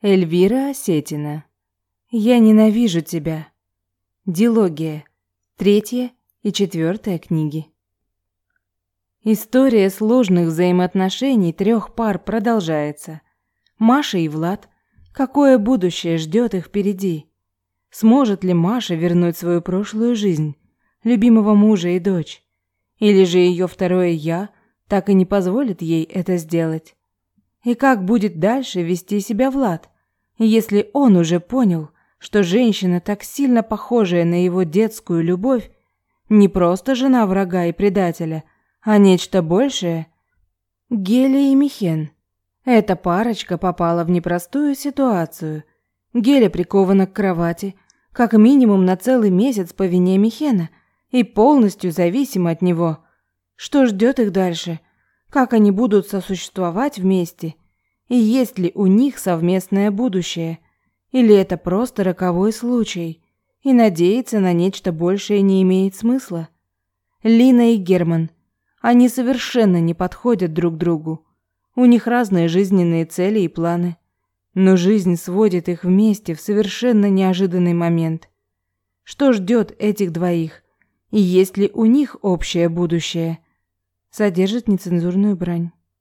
Эльвира Осетина. Я ненавижу тебя. Дилогия. Третья и четвертая книги. История сложных взаимоотношений трех пар продолжается. Маша и Влад. Какое будущее ждет их впереди? Сможет ли Маша вернуть свою прошлую жизнь, любимого мужа и дочь? Или же ее второе «я» так и не позволит ей это сделать? И как будет дальше вести себя Влад, если он уже понял, что женщина, так сильно похожая на его детскую любовь, не просто жена врага и предателя, а нечто большее? Геля и Михен. Эта парочка попала в непростую ситуацию. Геля прикована к кровати, как минимум на целый месяц по вине Михена, и полностью зависима от него. Что ждет их дальше? Как они будут сосуществовать вместе, и есть ли у них совместное будущее, или это просто роковой случай, и надеяться на нечто большее не имеет смысла. Лина и Герман, они совершенно не подходят друг другу. У них разные жизненные цели и планы, но жизнь сводит их вместе в совершенно неожиданный момент. Что ждет этих двоих? И есть ли у них общее будущее? Содержит нецензурную брань.